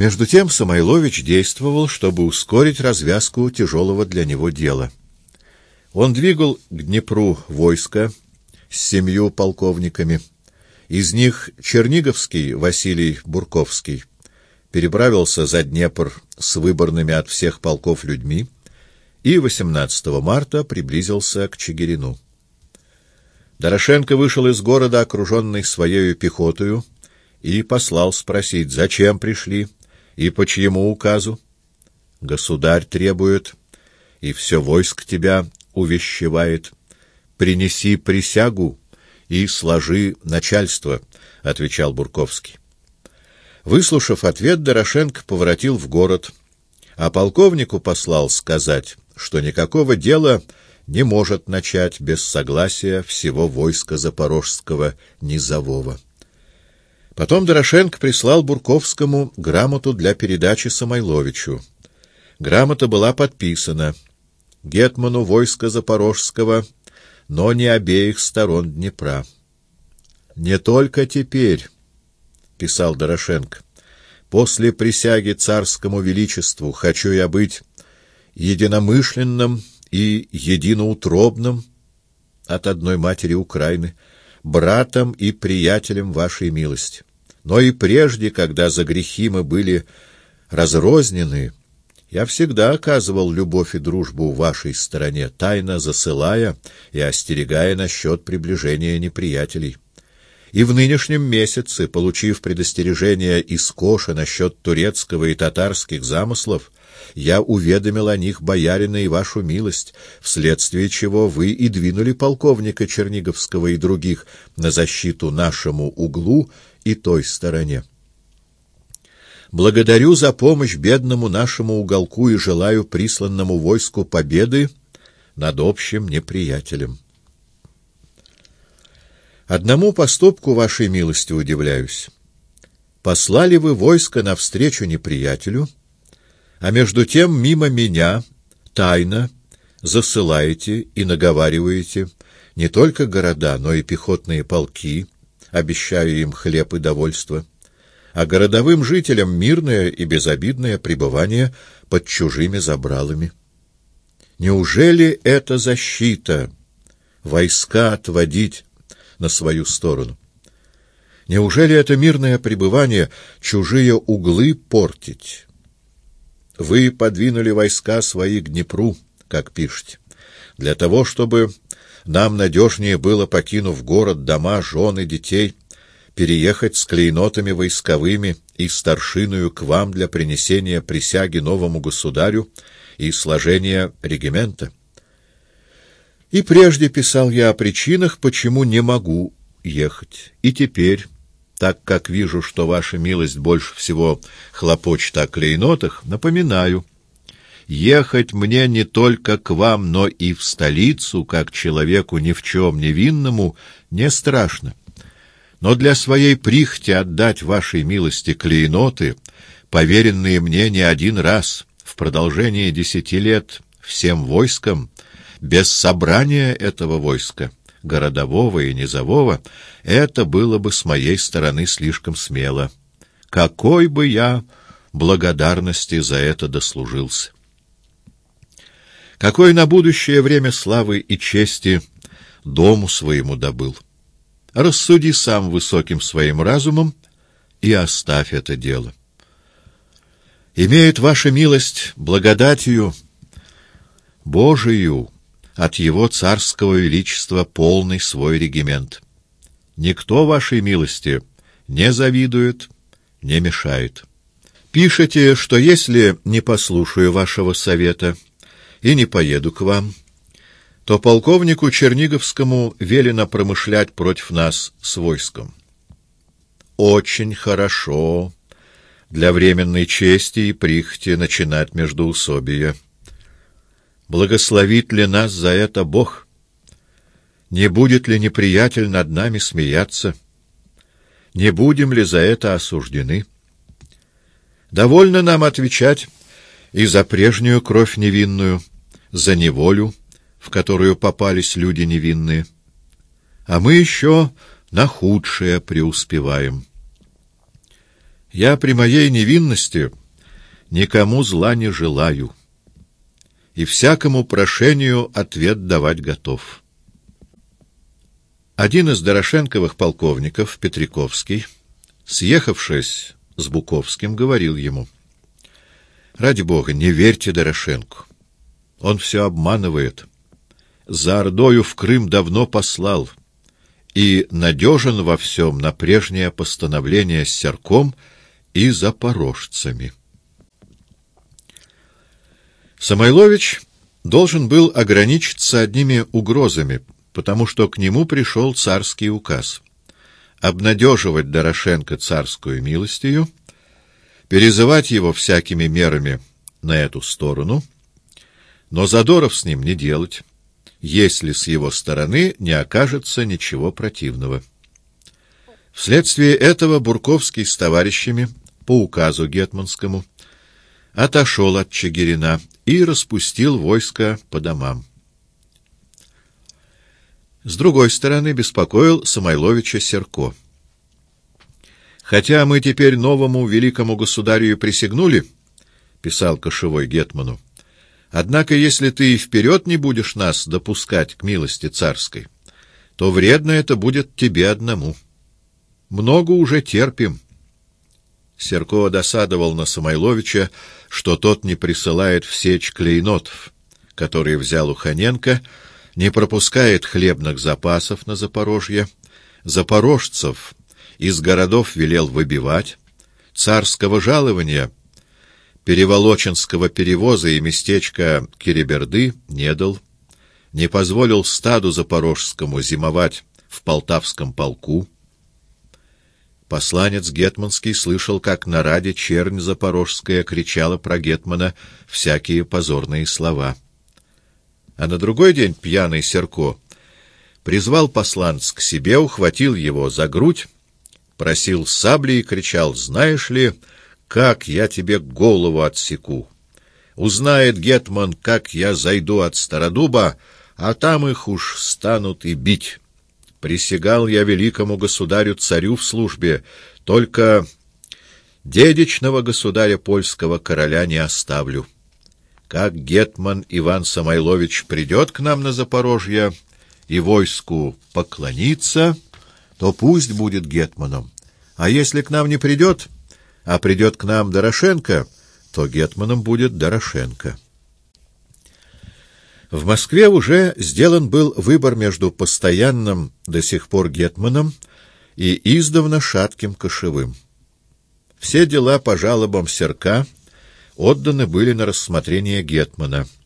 Между тем Самойлович действовал, чтобы ускорить развязку тяжелого для него дела. Он двигал к Днепру войско с семью полковниками. Из них Черниговский Василий Бурковский переправился за Днепр с выборными от всех полков людьми и 18 марта приблизился к Чигирину. Дорошенко вышел из города, окруженный своей пехотою, и послал спросить, зачем пришли и по чьему указу. Государь требует, и все войск тебя увещевает. Принеси присягу и сложи начальство, — отвечал Бурковский. Выслушав ответ, Дорошенко поворотил в город, а полковнику послал сказать, что никакого дела не может начать без согласия всего войска запорожского низового. Потом Дорошенко прислал Бурковскому грамоту для передачи Самойловичу. Грамота была подписана Гетману войска запорожского, но не обеих сторон Днепра. «Не только теперь», — писал Дорошенко, — «после присяги царскому величеству хочу я быть единомышленным и единоутробным от одной матери Украины, братом и приятелем вашей милости. Но и прежде, когда за грехи мы были разрознены, я всегда оказывал любовь и дружбу в вашей стороне, тайно засылая и остерегая насчет приближения неприятелей. И в нынешнем месяце, получив предостережение из Коша насчет турецкого и татарских замыслов, я уведомил о них боярина и вашу милость, вследствие чего вы и двинули полковника Черниговского и других на защиту нашему углу и той стороне. Благодарю за помощь бедному нашему уголку и желаю присланному войску победы над общим неприятелем. Одному поступку вашей милости удивляюсь. Послали вы войско навстречу неприятелю — а между тем мимо меня тайно засылаете и наговариваете не только города, но и пехотные полки, обещая им хлеб и довольство, а городовым жителям мирное и безобидное пребывание под чужими забралами. Неужели это защита войска отводить на свою сторону? Неужели это мирное пребывание чужие углы портить? Вы подвинули войска свои к Днепру, как пишете, для того, чтобы нам надежнее было, покинув город, дома, жены, детей, переехать с клейнотами войсковыми и старшиною к вам для принесения присяги новому государю и сложения регимента. И прежде писал я о причинах, почему не могу ехать, и теперь так как вижу, что ваша милость больше всего хлопочет о клейнотах, напоминаю, ехать мне не только к вам, но и в столицу, как человеку ни в чем невинному, не страшно. Но для своей прихти отдать вашей милости клейноты, поверенные мне не один раз, в продолжении десяти лет, всем войскам, без собрания этого войска — городового и низового, это было бы с моей стороны слишком смело. Какой бы я благодарности за это дослужился! Какой на будущее время славы и чести дому своему добыл! Рассуди сам высоким своим разумом и оставь это дело. Имеет ваша милость благодатью Божию, от его царского величества полный свой регимент. Никто, вашей милости, не завидует, не мешает. Пишете, что если не послушаю вашего совета и не поеду к вам, то полковнику Черниговскому велено промышлять против нас с войском. Очень хорошо для временной чести и прихоти начинать междоусобие. Благословит ли нас за это Бог? Не будет ли неприятель над нами смеяться? Не будем ли за это осуждены? Довольно нам отвечать и за прежнюю кровь невинную, за неволю, в которую попались люди невинные. А мы еще на худшее преуспеваем. Я при моей невинности никому зла не желаю, и всякому прошению ответ давать готов. Один из Дорошенковых полковников, Петриковский, съехавшись с Буковским, говорил ему, «Ради бога, не верьте Дорошенку. Он все обманывает. За Ордою в Крым давно послал» и надежен во всем на прежнее постановление с Серком и запорожцами. Самойлович должен был ограничиться одними угрозами, потому что к нему пришел царский указ обнадеживать Дорошенко царскую милостью, перезывать его всякими мерами на эту сторону, но задоров с ним не делать, если с его стороны не окажется ничего противного. Вследствие этого Бурковский с товарищами по указу Гетманскому отошел от Чигирина и распустил войско по домам. С другой стороны, беспокоил Самойловича Серко. «Хотя мы теперь новому великому государю присягнули, — писал Кошевой Гетману, — однако если ты и вперед не будешь нас допускать к милости царской, то вредно это будет тебе одному. Много уже терпим». Серко досадовал на Самойловича, что тот не присылает в сечь клейнотов, которые взял у Ханенко, — не пропускает хлебных запасов на Запорожье, запорожцев из городов велел выбивать, царского жалования, переволоченского перевоза и местечка Кириберды не дал, не позволил стаду запорожскому зимовать в Полтавском полку. Посланец Гетманский слышал, как на раде чернь запорожская кричала про Гетмана всякие позорные слова — а на другой день пьяный Серко призвал посланца к себе, ухватил его за грудь, просил сабли и кричал, «Знаешь ли, как я тебе голову отсеку? Узнает Гетман, как я зайду от Стародуба, а там их уж станут и бить. Присягал я великому государю-царю в службе, только дедичного государя польского короля не оставлю». Как гетман Иван Самойлович придет к нам на Запорожье и войску поклонится, то пусть будет гетманом. А если к нам не придет, а придет к нам Дорошенко, то гетманом будет Дорошенко. В Москве уже сделан был выбор между постоянным до сих пор гетманом и издавна шатким кошевым. Все дела по жалобам Серка — отданы были на рассмотрение Гетмана —